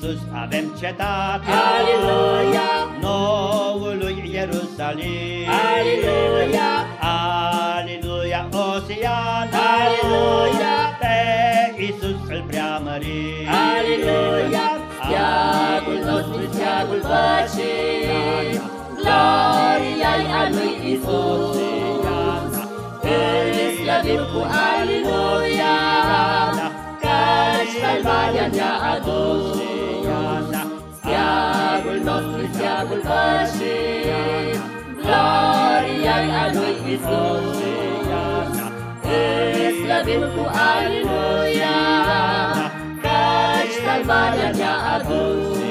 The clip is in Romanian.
sus avem cetate, Aleluia, noului Ierusalim. Aleluia, Aleluia, Osiana, Aleluia, pe Iisus îl preamărim. Aleluia, steagul nostru, steagul păcii, gloria-i a lui Isus. Îl slăvim cu Aleluia, ne-a adus. Steagul nostru, steagul păcii, gloria-i a lui Isus. Îl slăvim cu Aleluia, căci salvarea ne-a adus.